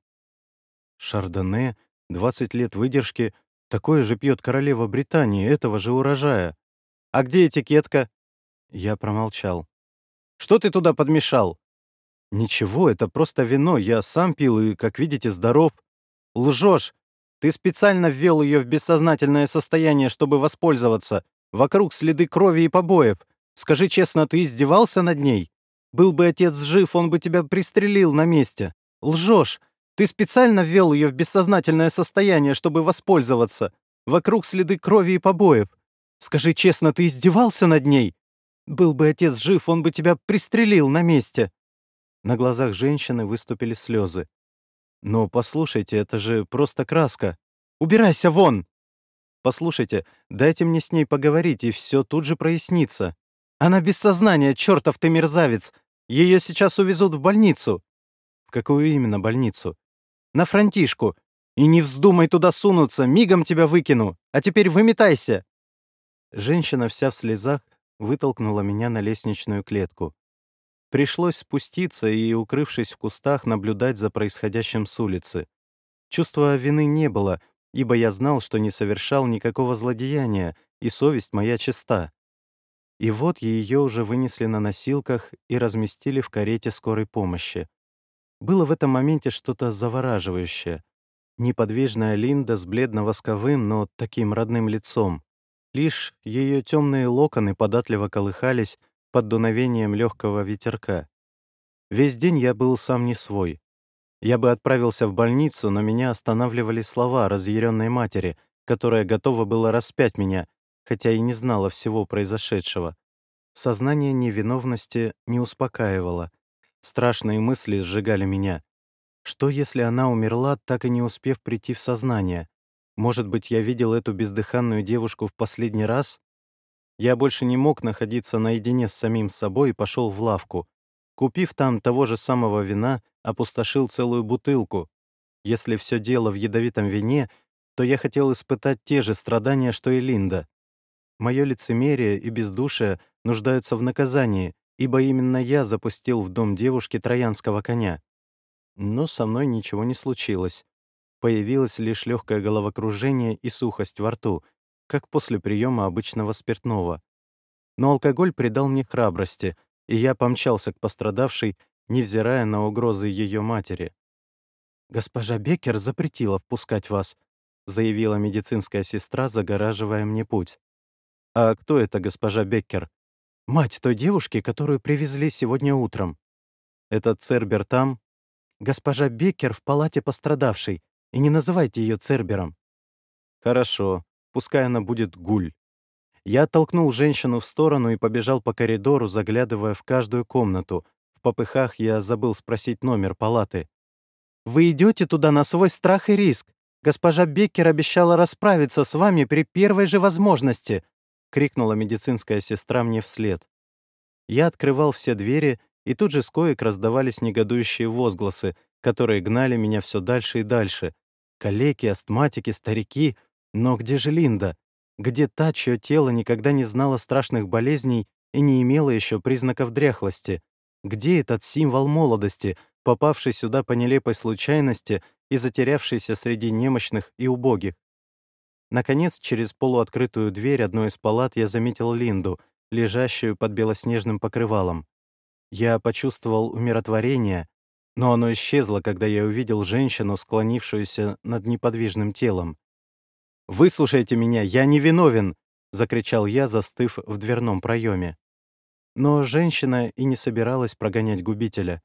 Шардоне, 20 лет выдержки, такое же пьет королева Британии, этого же урожая. А где этикетка? Я промолчал. Что ты туда подмешал? Ничего, это просто вино, я сам пил и, как видите, здоров. Лжешь. Ты специально ввел ее в бессознательное состояние, чтобы воспользоваться. Вокруг следы крови и побоев. Скажи честно, ты издевался над ней? Был бы отец жив, он бы тебя пристрелил на месте. Лжешь. Ты специально ввел ее в бессознательное состояние, чтобы воспользоваться. Вокруг следы крови и побоев. Скажи честно, ты издевался над ней? Был бы отец жив, он бы тебя пристрелил на месте». На глазах женщины выступили слезы. «Но послушайте, это же просто краска. Убирайся вон!» «Послушайте, дайте мне с ней поговорить, и все тут же прояснится. Она без сознания, чертов ты мерзавец! Ее сейчас увезут в больницу!» «В какую именно больницу?» на фронтишку. И не вздумай туда сунуться, мигом тебя выкину. А теперь выметайся!» Женщина вся в слезах вытолкнула меня на лестничную клетку. Пришлось спуститься и, укрывшись в кустах, наблюдать за происходящим с улицы. Чувства вины не было, ибо я знал, что не совершал никакого злодеяния, и совесть моя чиста. И вот ее уже вынесли на носилках и разместили в карете скорой помощи. Было в этом моменте что-то завораживающее. Неподвижная Линда с бледно-восковым, но таким родным лицом. Лишь ее темные локоны податливо колыхались под дуновением легкого ветерка. Весь день я был сам не свой. Я бы отправился в больницу, но меня останавливали слова разъяренной матери, которая готова была распять меня, хотя и не знала всего произошедшего. Сознание невиновности не успокаивало — Страшные мысли сжигали меня. Что, если она умерла, так и не успев прийти в сознание? Может быть, я видел эту бездыханную девушку в последний раз? Я больше не мог находиться наедине с самим собой и пошел в лавку. Купив там того же самого вина, опустошил целую бутылку. Если все дело в ядовитом вине, то я хотел испытать те же страдания, что и Линда. Мое лицемерие и бездушие нуждаются в наказании, ибо именно я запустил в дом девушки троянского коня. Но со мной ничего не случилось. Появилось лишь легкое головокружение и сухость во рту, как после приема обычного спиртного. Но алкоголь придал мне храбрости, и я помчался к пострадавшей, невзирая на угрозы ее матери. «Госпожа Беккер запретила впускать вас», заявила медицинская сестра, загораживая мне путь. «А кто это госпожа Беккер?» Мать той девушки, которую привезли сегодня утром. Этот Цербер там? Госпожа Беккер в палате пострадавшей. И не называйте ее Цербером. Хорошо, пускай она будет гуль. Я оттолкнул женщину в сторону и побежал по коридору, заглядывая в каждую комнату. В попыхах я забыл спросить номер палаты. «Вы идете туда на свой страх и риск. Госпожа Беккер обещала расправиться с вами при первой же возможности!» — крикнула медицинская сестра мне вслед. Я открывал все двери, и тут же с коек раздавались негодующие возгласы, которые гнали меня все дальше и дальше. Калеки, астматики, старики. Но где же Линда? Где та, чье тело никогда не знало страшных болезней и не имело еще признаков дряхлости? Где этот символ молодости, попавший сюда по нелепой случайности и затерявшийся среди немощных и убогих? Наконец, через полуоткрытую дверь одной из палат я заметил Линду, лежащую под белоснежным покрывалом. Я почувствовал умиротворение, но оно исчезло, когда я увидел женщину, склонившуюся над неподвижным телом. «Выслушайте меня, я не виновен!» — закричал я, застыв в дверном проеме. Но женщина и не собиралась прогонять губителя.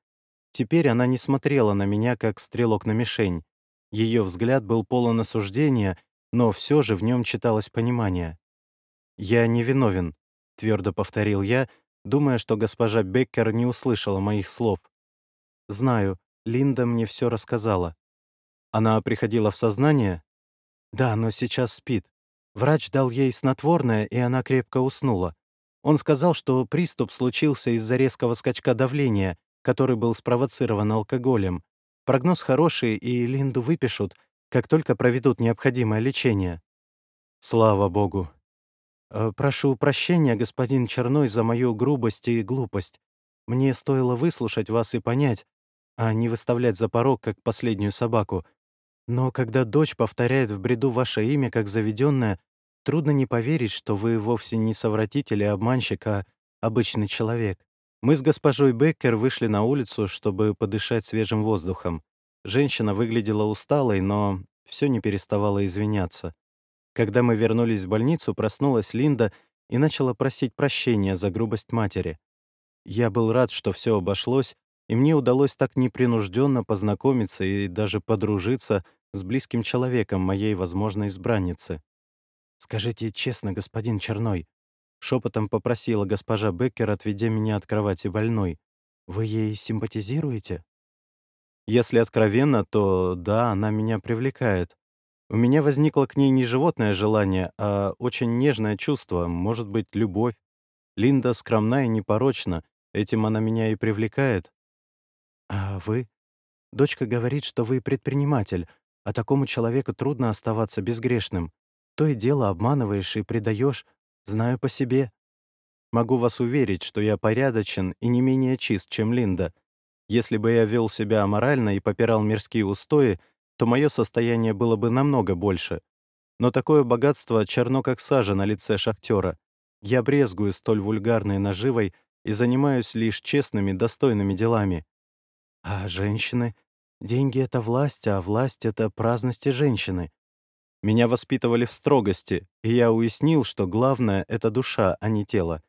Теперь она не смотрела на меня, как стрелок на мишень. Ее взгляд был полон осуждения, но все же в нем читалось понимание. «Я не виновен», — твердо повторил я, думая, что госпожа Беккер не услышала моих слов. «Знаю, Линда мне все рассказала. Она приходила в сознание?» Да, но сейчас спит. Врач дал ей снотворное, и она крепко уснула. Он сказал, что приступ случился из-за резкого скачка давления, который был спровоцирован алкоголем. Прогноз хороший, и Линду выпишут, как только проведут необходимое лечение. Слава богу. Э, прошу прощения, господин Черной, за мою грубость и глупость. Мне стоило выслушать вас и понять, а не выставлять за порог, как последнюю собаку — но когда дочь повторяет в бреду ваше имя как заведенное, трудно не поверить, что вы вовсе не совратитель и обманщик, а обычный человек. Мы с госпожой Беккер вышли на улицу, чтобы подышать свежим воздухом. Женщина выглядела усталой, но все не переставала извиняться. Когда мы вернулись в больницу, проснулась Линда и начала просить прощения за грубость матери. Я был рад, что все обошлось, и мне удалось так непринужденно познакомиться и даже подружиться с близким человеком моей возможной избранницы. «Скажите честно, господин Черной», — шепотом попросила госпожа Беккер, отведя меня от кровати больной, «вы ей симпатизируете?» Если откровенно, то да, она меня привлекает. У меня возникло к ней не животное желание, а очень нежное чувство, может быть, любовь. Линда скромна и непорочна, этим она меня и привлекает. «А вы?» «Дочка говорит, что вы предприниматель, а такому человеку трудно оставаться безгрешным. То и дело обманываешь и предаешь, знаю по себе. Могу вас уверить, что я порядочен и не менее чист, чем Линда. Если бы я вел себя аморально и попирал мирские устои, то мое состояние было бы намного больше. Но такое богатство черно как сажа на лице шахтера. Я брезгую столь вульгарной наживой и занимаюсь лишь честными, достойными делами. А женщины? Деньги — это власть, а власть — это праздности женщины. Меня воспитывали в строгости, и я уяснил, что главное — это душа, а не тело.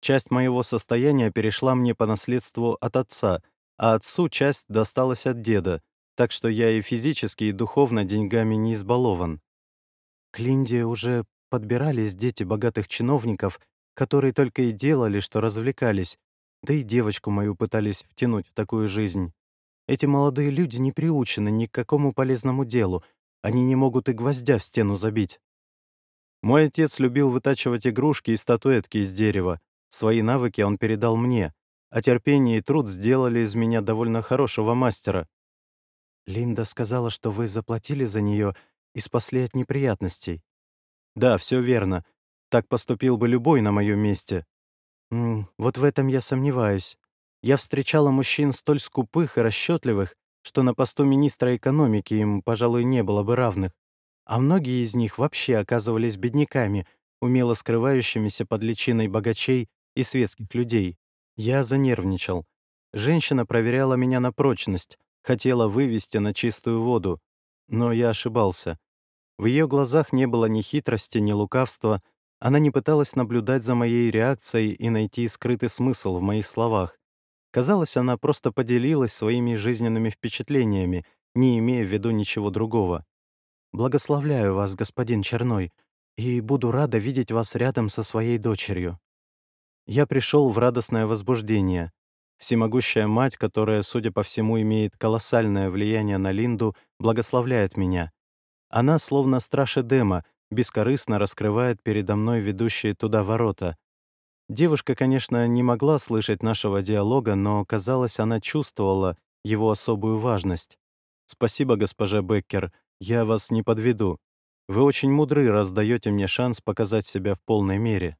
Часть моего состояния перешла мне по наследству от отца, а отцу часть досталась от деда, так что я и физически, и духовно деньгами не избалован. К Линде уже подбирались дети богатых чиновников, которые только и делали, что развлекались, да и девочку мою пытались втянуть в такую жизнь. Эти молодые люди не приучены ни к какому полезному делу, они не могут и гвоздя в стену забить. Мой отец любил вытачивать игрушки и статуэтки из дерева. Свои навыки он передал мне, а терпение и труд сделали из меня довольно хорошего мастера. Линда сказала, что вы заплатили за нее и спасли от неприятностей. Да, все верно. Так поступил бы любой на моем месте. М -м, вот в этом я сомневаюсь. Я встречала мужчин столь скупых и расчетливых, что на посту министра экономики им, пожалуй, не было бы равных. А многие из них вообще оказывались бедняками, умело скрывающимися под личиной богачей и светских людей. Я занервничал. Женщина проверяла меня на прочность, хотела вывести на чистую воду. Но я ошибался. В ее глазах не было ни хитрости, ни лукавства. Она не пыталась наблюдать за моей реакцией и найти скрытый смысл в моих словах. Казалось, она просто поделилась своими жизненными впечатлениями, не имея в виду ничего другого. «Благословляю вас, господин Черной, и буду рада видеть вас рядом со своей дочерью». Я пришел в радостное возбуждение. Всемогущая мать, которая, судя по всему, имеет колоссальное влияние на Линду, благословляет меня. Она, словно страж Эдема, бескорыстно раскрывает передо мной ведущие туда ворота. Девушка, конечно, не могла слышать нашего диалога, но, казалось, она чувствовала его особую важность. «Спасибо, госпожа Беккер, я вас не подведу. Вы очень мудры, раз даете мне шанс показать себя в полной мере».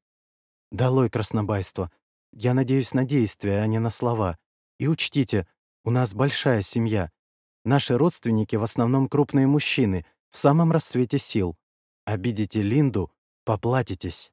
«Долой краснобайство. Я надеюсь на действия, а не на слова. И учтите, у нас большая семья. Наши родственники в основном крупные мужчины, в самом рассвете сил. Обидите Линду — поплатитесь».